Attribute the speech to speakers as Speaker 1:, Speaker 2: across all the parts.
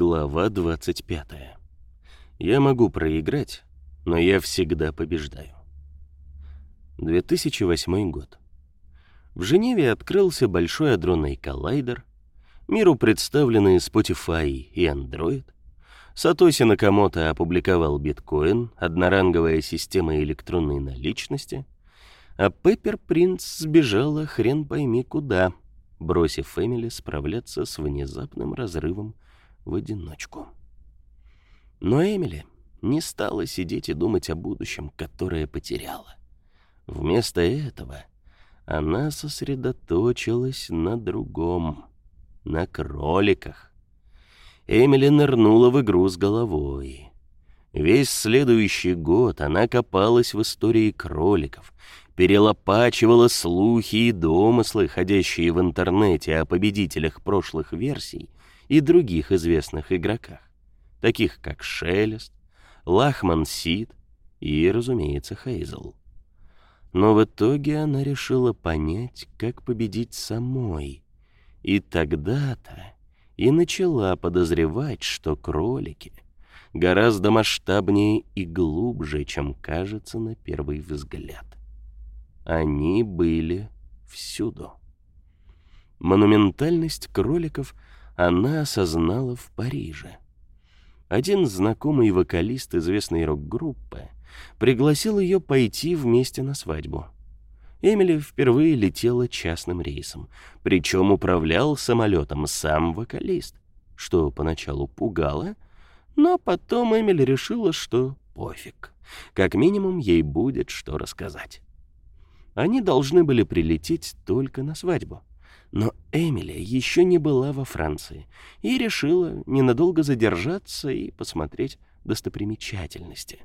Speaker 1: Глава 25. Я могу проиграть, но я всегда побеждаю. 2008 год. В Женеве открылся большой адронный коллайдер. Миру представлены Spotify и Android. Сатоси Накамото опубликовал биткоин, одноранговая система электронной наличности, а Пеппер Принц сбежала хрен пойми куда, бросив Эмили справляться с внезапным разрывом в одиночку. Но Эмили не стала сидеть и думать о будущем, которое потеряла. Вместо этого она сосредоточилась на другом, на кроликах. Эмили нырнула в игру с головой. Весь следующий год она копалась в истории кроликов, перелопачивала слухи и домыслы, ходящие в интернете о победителях прошлых версий и других известных игроках, таких как Шелест, Лахман Сид и, разумеется, Хейзел. Но в итоге она решила понять, как победить самой. И тогда-то и начала подозревать, что кролики гораздо масштабнее и глубже, чем кажется на первый взгляд. Они были всюду. Монументальность кроликов она осознала в Париже. Один знакомый вокалист известной рок-группы пригласил ее пойти вместе на свадьбу. Эмили впервые летела частным рейсом, причем управлял самолетом сам вокалист, что поначалу пугало, но потом Эмили решила, что пофиг. Как минимум ей будет что рассказать. Они должны были прилететь только на свадьбу. Но Эмили еще не была во Франции и решила ненадолго задержаться и посмотреть достопримечательности.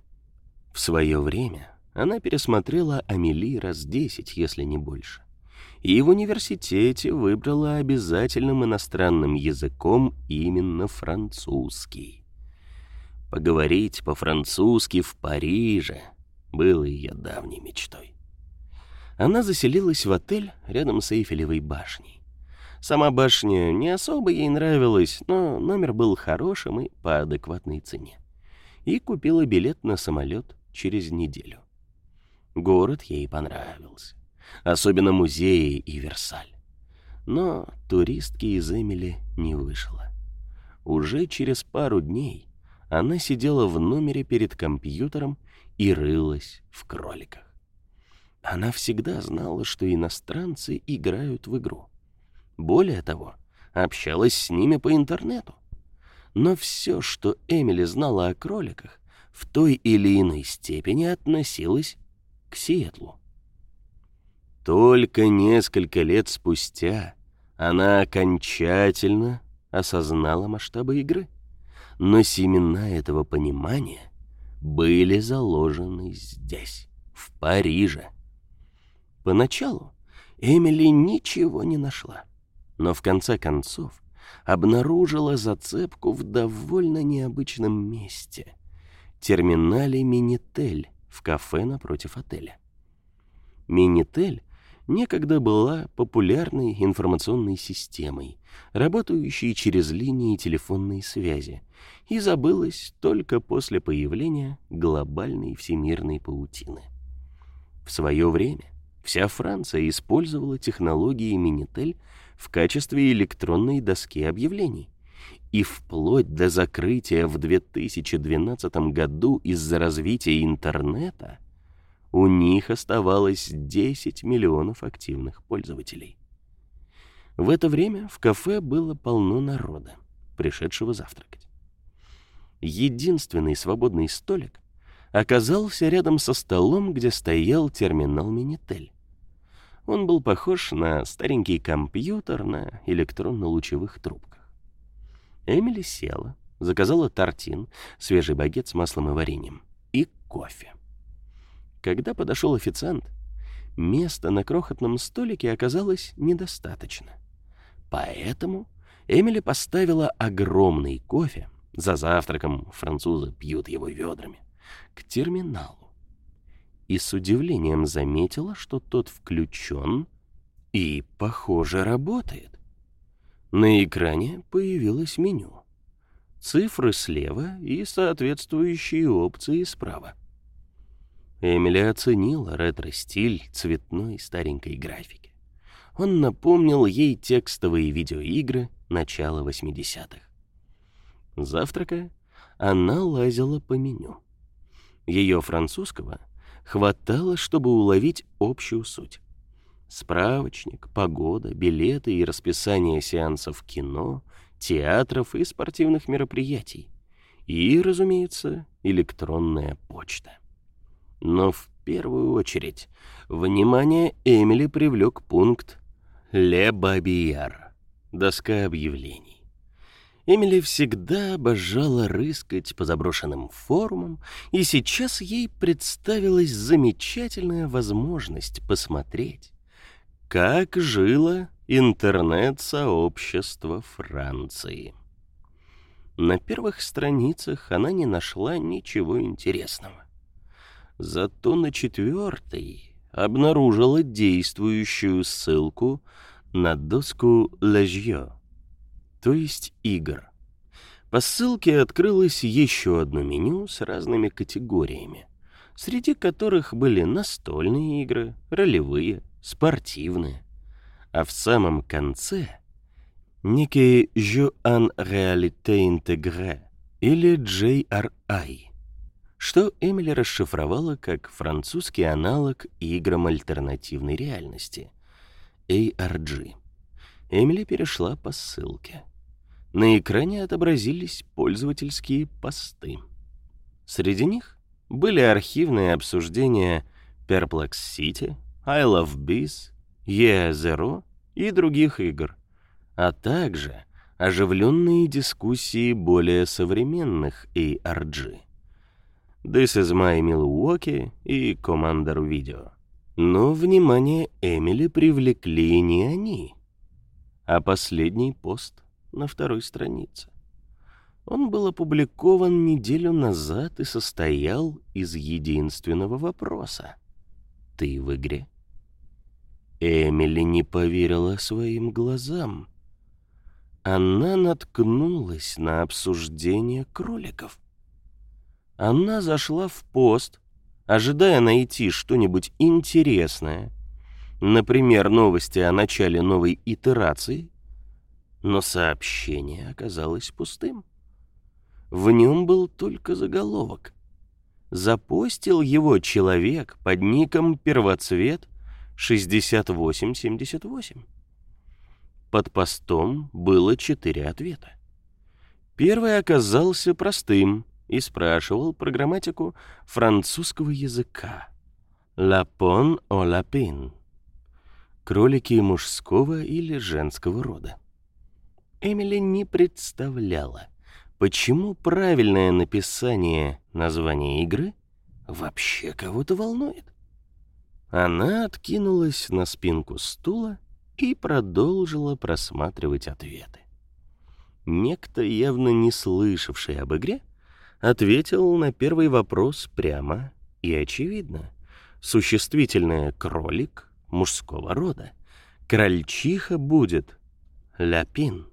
Speaker 1: В свое время она пересмотрела Амели раз десять, если не больше. И в университете выбрала обязательным иностранным языком именно французский. Поговорить по-французски в Париже было ее давней мечтой. Она заселилась в отель рядом с Эйфелевой башней. Сама башня не особо ей нравилась, но номер был хорошим и по адекватной цене. И купила билет на самолет через неделю. Город ей понравился, особенно музеи и Версаль. Но туристки из Эмили не вышло. Уже через пару дней она сидела в номере перед компьютером и рылась в кроликах. Она всегда знала, что иностранцы играют в игру. Более того, общалась с ними по интернету. Но все, что Эмили знала о кроликах, в той или иной степени относилась к Сиэтлу. Только несколько лет спустя она окончательно осознала масштабы игры. Но семена этого понимания были заложены здесь, в Париже. Поначалу Эмили ничего не нашла, но в конце концов обнаружила зацепку в довольно необычном месте — терминале Минитель в кафе напротив отеля. Минитель некогда была популярной информационной системой, работающей через линии телефонной связи, и забылась только после появления глобальной всемирной паутины. В свое время Вся Франция использовала технологии Минитель в качестве электронной доски объявлений. И вплоть до закрытия в 2012 году из-за развития интернета у них оставалось 10 миллионов активных пользователей. В это время в кафе было полно народа, пришедшего завтракать. Единственный свободный столик оказался рядом со столом, где стоял терминал Минитель. Он был похож на старенький компьютер на электронно-лучевых трубках. Эмили села, заказала тортин, свежий багет с маслом и вареньем и кофе. Когда подошел официант, места на крохотном столике оказалось недостаточно. Поэтому Эмили поставила огромный кофе, за завтраком французы пьют его ведрами, к терминалу и с удивлением заметила, что тот включен и, похоже, работает. На экране появилось меню. цифры слева и соответствующие опции справа. Эмили оценила ретро-стиль цветной старенькой графики. Он напомнил ей текстовые видеоигры начала 80-х. Завтракая, она лазила по меню. Ее французского хватало, чтобы уловить общую суть. Справочник, погода, билеты и расписание сеансов кино, театров и спортивных мероприятий. И, разумеется, электронная почта. Но в первую очередь внимание Эмили привлек пункт «Ле Бабияр» — доска объявлений. Эмили всегда обожала рыскать по заброшенным форумам, и сейчас ей представилась замечательная возможность посмотреть, как жило интернет-сообщество Франции. На первых страницах она не нашла ничего интересного. Зато на четвертой обнаружила действующую ссылку на доску «Лежье», то есть игр. По ссылке открылось еще одно меню с разными категориями, среди которых были настольные игры, ролевые, спортивные. А в самом конце некий «Jeu en réalité intégrée» или JRI, что Эмили расшифровала как французский аналог играм альтернативной реальности — ARG. Эмили перешла по ссылке — на экране отобразились пользовательские посты. Среди них были архивные обсуждения Perplex City, I Love Bees, Yeah Zero и других игр, а также оживленные дискуссии более современных ARG. This is My Milwaukee и Commander Video. Но внимание Эмили привлекли не они, а последний пост на второй странице. Он был опубликован неделю назад и состоял из единственного вопроса. «Ты в игре?» Эмили не поверила своим глазам. Она наткнулась на обсуждение кроликов. Она зашла в пост, ожидая найти что-нибудь интересное, например, новости о начале новой итерации, но сообщение оказалось пустым. В нем был только заголовок. Запостил его человек под ником «Первоцвет 6878». Под постом было четыре ответа. Первый оказался простым и спрашивал про грамматику французского языка. «Лапон о лапин» — кролики мужского или женского рода. Эмили не представляла, почему правильное написание названия игры вообще кого-то волнует. Она откинулась на спинку стула и продолжила просматривать ответы. Некто, явно не слышавший об игре, ответил на первый вопрос прямо и очевидно. Существительное «кролик» мужского рода. Крольчиха будет «ляпин».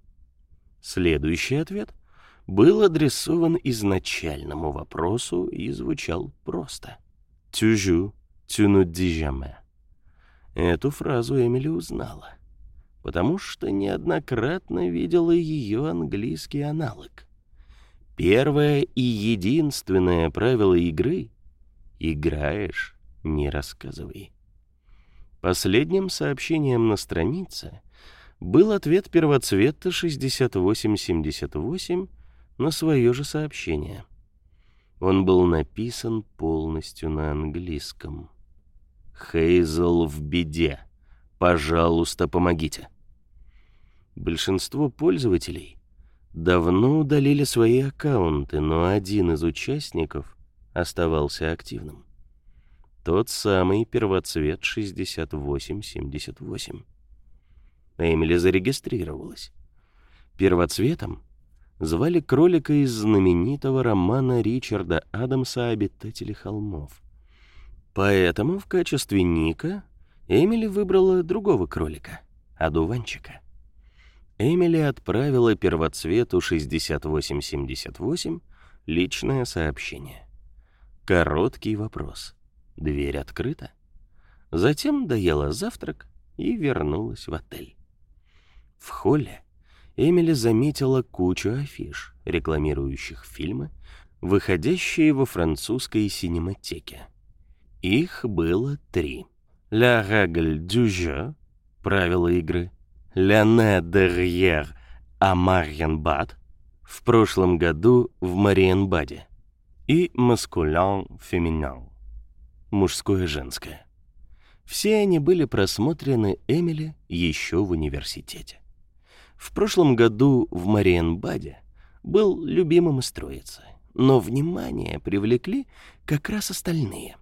Speaker 1: Следующий ответ был адресован изначальному вопросу и звучал просто. «Тюжу, тюну дижаме». Эту фразу Эмили узнала, потому что неоднократно видела ее английский аналог. Первое и единственное правило игры — играешь, не рассказывай. Последним сообщением на странице был ответ первоцвета 6878 на свое же сообщение. Он был написан полностью на английском. «Хейзел в беде. Пожалуйста, помогите». Большинство пользователей давно удалили свои аккаунты, но один из участников оставался активным. Тот самый первоцвет 6878. Эмили зарегистрировалась. Первоцветом звали кролика из знаменитого романа Ричарда Адамса «Обитатели холмов». Поэтому в качестве ника Эмили выбрала другого кролика, одуванчика. Эмили отправила первоцвету 6878 личное сообщение. Короткий вопрос. Дверь открыта? Затем доела завтрак и вернулась в отель. В холле Эмили заметила кучу афиш, рекламирующих фильмы, выходящие во французской синематеке. Их было три. «La règle du jeu» — правила игры, «L'année derrière à Marienbad» в прошлом году в Мариенбаде и «Masculin féminin» — мужское-женское. Все они были просмотрены Эмили еще в университете. В прошлом году в Мариенбаде был любимым из троицы, но внимание привлекли как раз остальные.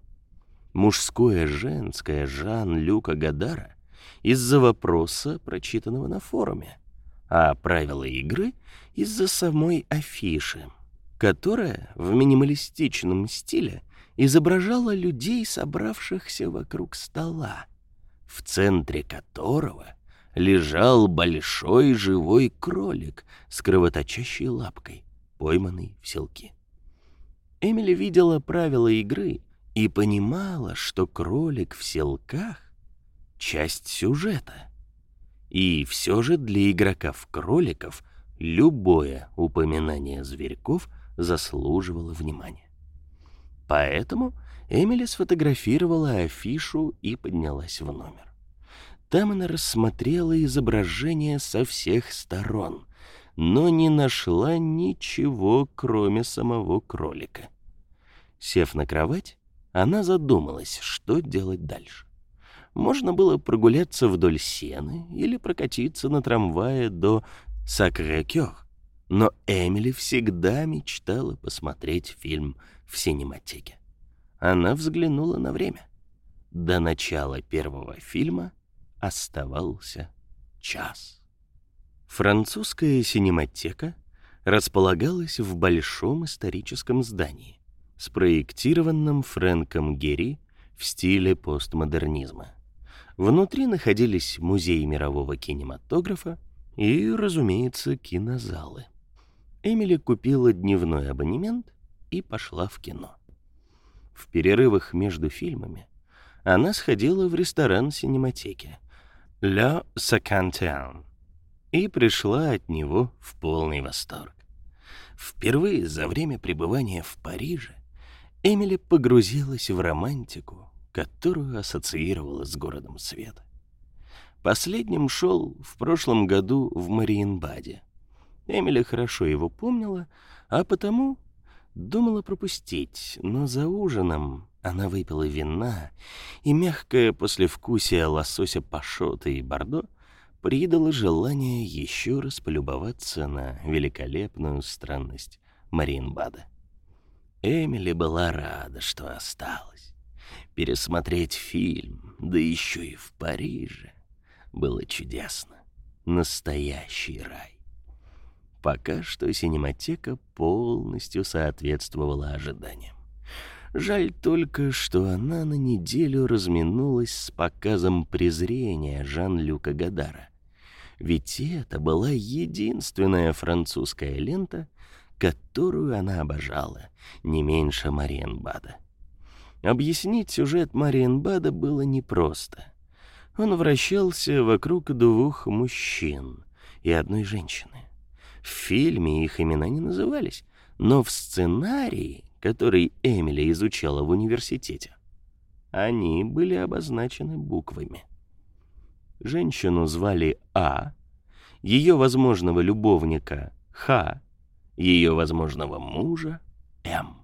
Speaker 1: Мужское-женское Жан-Люка Гадара из-за вопроса, прочитанного на форуме, а правила игры из-за самой афиши, которая в минималистичном стиле изображала людей, собравшихся вокруг стола, в центре которого лежал большой живой кролик с кровоточащей лапкой, пойманный в селки. Эмили видела правила игры и понимала, что кролик в селках — часть сюжета. И все же для игрока в кроликов любое упоминание зверьков заслуживало внимания. Поэтому Эмили сфотографировала афишу и поднялась в номер. Там она рассмотрела изображение со всех сторон, но не нашла ничего, кроме самого кролика. Сев на кровать, она задумалась, что делать дальше. Можно было прогуляться вдоль сены или прокатиться на трамвае до Сакрé-Кёр, но Эмили всегда мечтала посмотреть фильм в синематеке. Она взглянула на время. До начала первого фильма оставался час. Французская синематека располагалась в большом историческом здании, спроектированном Фрэнком Герри в стиле постмодернизма. Внутри находились музей мирового кинематографа и, разумеется, кинозалы. Эмили купила дневной абонемент и пошла в кино. В перерывах между фильмами она сходила в ресторан синематеки «Ля Сакантиан» и пришла от него в полный восторг. Впервые за время пребывания в Париже Эмили погрузилась в романтику, которую ассоциировала с городом света. Последним шел в прошлом году в Мариенбаде. Эмили хорошо его помнила, а потому думала пропустить, но за ужином она выпила вина, и мягкое послевкусие лосося пашота и бордо придало желание еще раз полюбоваться на великолепную странность Мариенбада. Эмили была рада, что осталась. Пересмотреть фильм, да еще и в Париже, было чудесно. Настоящий рай. Пока что синематека полностью соответствовала ожиданиям. Жаль только, что она на неделю разминулась с показом презрения Жан-Люка Гадара. Ведь это была единственная французская лента, которую она обожала, не меньше Мариенбада. Объяснить сюжет Мариенбада было непросто. Он вращался вокруг двух мужчин и одной женщины. В фильме их имена не назывались, но в сценарии, который Эмили изучала в университете, они были обозначены буквами. Женщину звали А, ее возможного любовника Х, ее возможного мужа М.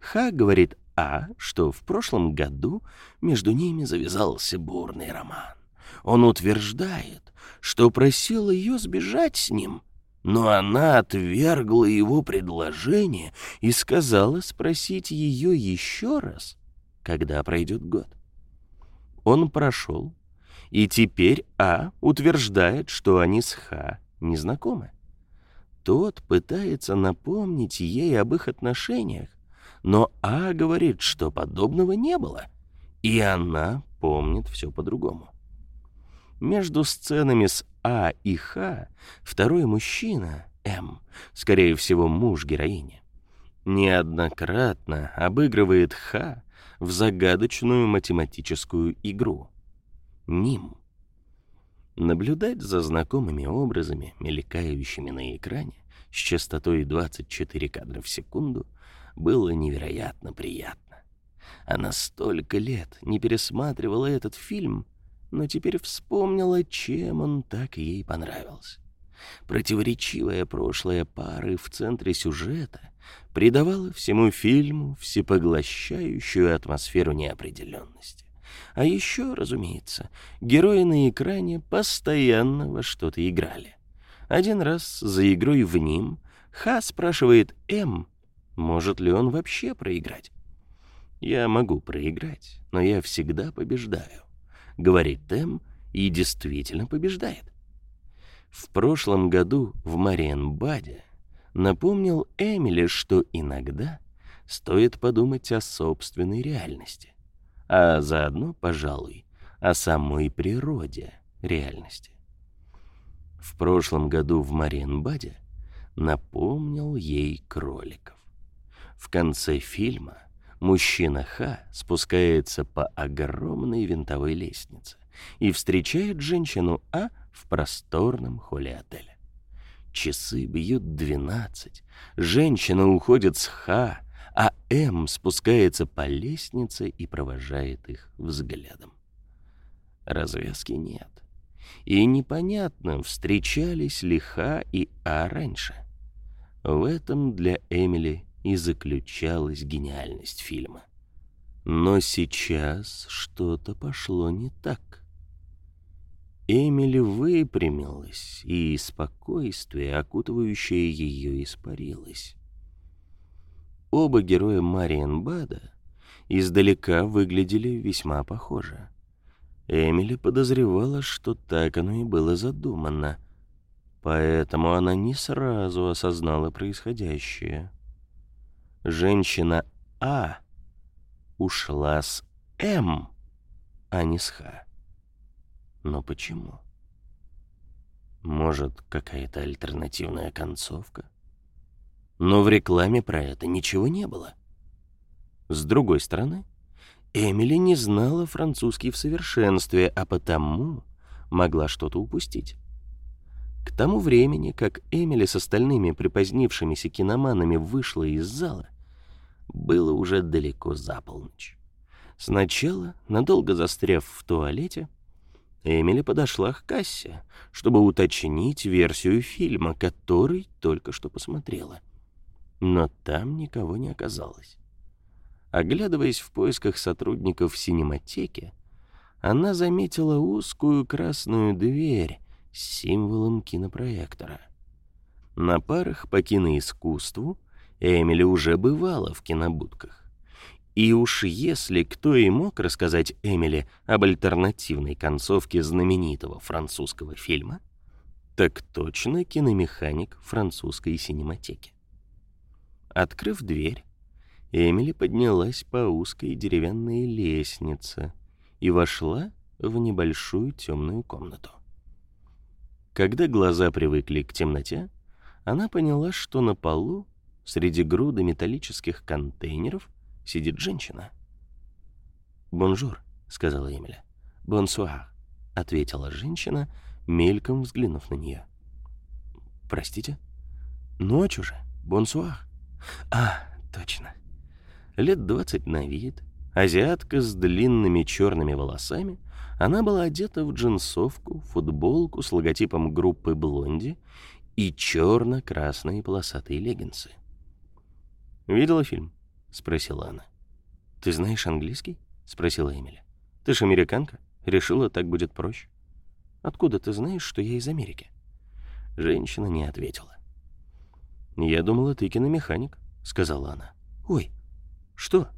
Speaker 1: Х говорит А, что в прошлом году между ними завязался бурный роман. Он утверждает, что просил ее сбежать с ним, но она отвергла его предложение и сказала спросить ее еще раз, когда пройдет год. Он прошел, и теперь А утверждает, что они с Х не знакомы. Тот пытается напомнить ей об их отношениях, но А говорит, что подобного не было, и она помнит все по-другому. Между сценами с А и Х, второй мужчина, М, скорее всего, муж героини, неоднократно обыгрывает Х в загадочную математическую игру. Ним. Наблюдать за знакомыми образами, мелькающими на экране, с частотой 24 кадра в секунду, было невероятно приятно. Она столько лет не пересматривала этот фильм, но теперь вспомнила, чем он так ей понравился. Противоречивое прошлое пары в центре сюжета придавало всему фильму всепоглощающую атмосферу неопределенности. А еще, разумеется, герои на экране постоянно во что-то играли. Один раз за игрой в ним Ха спрашивает М, может ли он вообще проиграть. «Я могу проиграть, но я всегда побеждаю», — говорит М и действительно побеждает. В прошлом году в Мариенбаде напомнил Эмили, что иногда стоит подумать о собственной реальности, а заодно, пожалуй, о самой природе реальности. В прошлом году в Мариенбаде напомнил ей кроликов. В конце фильма мужчина Ха спускается по огромной винтовой лестнице и встречает женщину А в просторном холле отеля. Часы бьют двенадцать, женщина уходит с Ха, а М спускается по лестнице и провожает их взглядом. Развязки нет. И непонятно, встречались ли Ха и А раньше. В этом для Эмили и заключалась гениальность фильма. Но сейчас что-то пошло не так. Эмили выпрямилась, и спокойствие, окутывающее ее, испарилось. Оба героя Мариенбада издалека выглядели весьма похоже. Эмили подозревала, что так оно и было задумано, поэтому она не сразу осознала происходящее. Женщина А ушла с М, а не с Х. Но почему? Может, какая-то альтернативная концовка? Но в рекламе про это ничего не было. С другой стороны, Эмили не знала французский в совершенстве, а потому могла что-то упустить. К тому времени, как Эмили с остальными припозднившимися киноманами вышла из зала, было уже далеко за полночь. Сначала, надолго застряв в туалете, Эмили подошла к кассе, чтобы уточнить версию фильма, который только что посмотрела. Но там никого не оказалось. Оглядываясь в поисках сотрудников синематеки, она заметила узкую красную дверь с символом кинопроектора. На парах по киноискусству Эмили уже бывала в кинобудках. И уж если кто и мог рассказать Эмили об альтернативной концовке знаменитого французского фильма, так точно киномеханик французской синематеки. Открыв дверь, Эмили поднялась по узкой деревянной лестнице и вошла в небольшую темную комнату. Когда глаза привыкли к темноте, она поняла, что на полу, среди груды металлических контейнеров, сидит женщина. «Bonjour», — сказала Эмиля. «Bonsoir», — ответила женщина, мельком взглянув на нее. «Простите? Ночь уже. Bonsoir». «А, точно. Лет двадцать на вид, азиатка с длинными черными волосами, она была одета в джинсовку, футболку с логотипом группы «Блонди» и черно-красные полосатые леггинсы. «Видела фильм?» — спросила она. «Ты знаешь английский?» — спросила Эмили. «Ты ж американка. Решила, так будет проще». «Откуда ты знаешь, что я из Америки?» Женщина не ответила. «Я думала, ты киномеханик», — сказала она. «Ой, что?»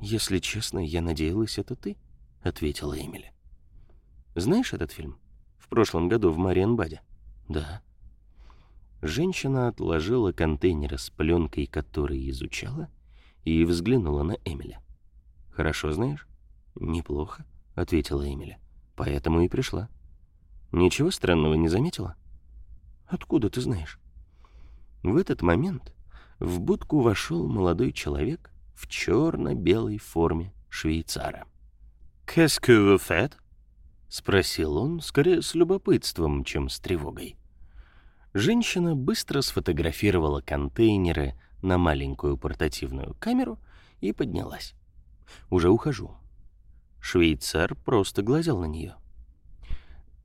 Speaker 1: «Если честно, я надеялась, это ты», — ответила Эмили. «Знаешь этот фильм? В прошлом году в Мариенбаде?» «Да». Женщина отложила контейнер с пленкой, который изучала, — и взглянула на Эмиля. «Хорошо знаешь?» «Неплохо», — ответила Эмиля. «Поэтому и пришла». Ничего странного не заметила? Откуда ты знаешь? В этот момент в будку вошел молодой человек в черно-белой форме швейцара. «Qu'est-ce que vous faites?» — спросил он, скорее с любопытством, чем с тревогой. Женщина быстро сфотографировала контейнеры на маленькую портативную камеру и поднялась. «Уже ухожу». Швейцар просто глазел на нее.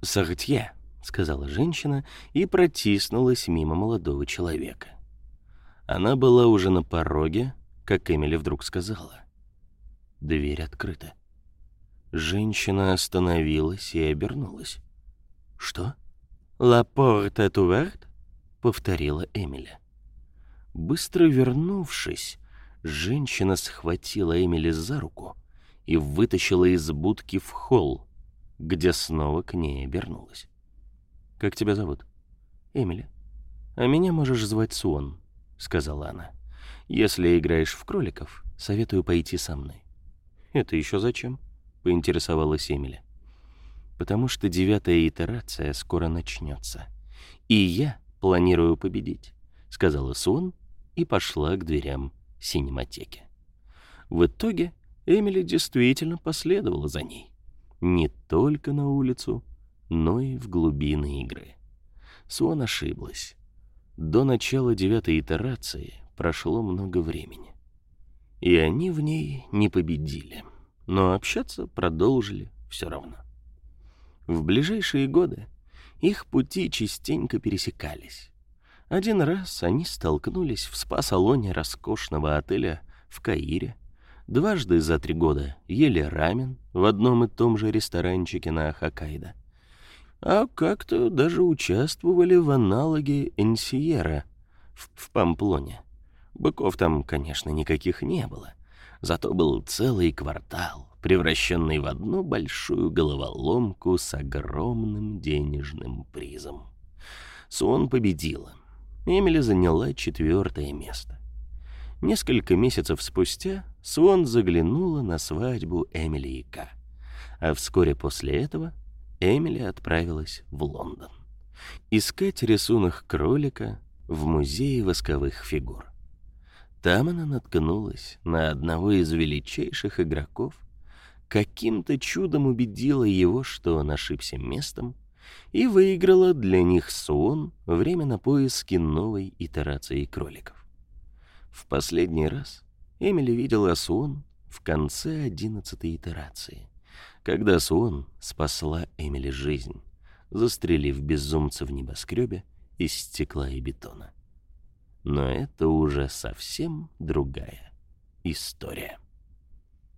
Speaker 1: «Сахтье», — сказала женщина и протиснулась мимо молодого человека. Она была уже на пороге, как Эмили вдруг сказала. Дверь открыта. Женщина остановилась и обернулась. «Что?» «La porte est ouverte?» — повторила Эмили. Быстро вернувшись, женщина схватила Эмили за руку и вытащила из будки в холл, где снова к ней обернулась. «Как тебя зовут?» «Эмили». «А меня можешь звать Суон», — сказала она. «Если играешь в кроликов, советую пойти со мной». «Это еще зачем?» — поинтересовалась Эмили потому что девятая итерация скоро начнется. И я планирую победить, сказала Сон и пошла к дверям синематеки. В итоге Эмили действительно последовала за ней. Не только на улицу, но и в глубины игры. Суон ошиблась. До начала девятой итерации прошло много времени. И они в ней не победили, но общаться продолжили все равно. В ближайшие годы их пути частенько пересекались. Один раз они столкнулись в спа-салоне роскошного отеля в Каире. Дважды за три года ели рамен в одном и том же ресторанчике на Хоккайдо. А как-то даже участвовали в аналоге Энсиера в, в Памплоне. Быков там, конечно, никаких не было. Зато был целый квартал, превращенный в одну большую головоломку с огромным денежным призом. Суон победила. Эмили заняла четвертое место. Несколько месяцев спустя Суон заглянула на свадьбу Эмили и Ка. А вскоре после этого Эмили отправилась в Лондон. Искать рисунок кролика в музее восковых фигур. Там она наткнулась на одного из величайших игроков, каким-то чудом убедила его, что он ошибся местом, и выиграла для них сон время на поиски новой итерации кроликов. В последний раз Эмили видела Суон в конце одиннадцатой итерации, когда Суон спасла Эмили жизнь, застрелив безумца в небоскребе из стекла и бетона. Но это уже совсем другая история.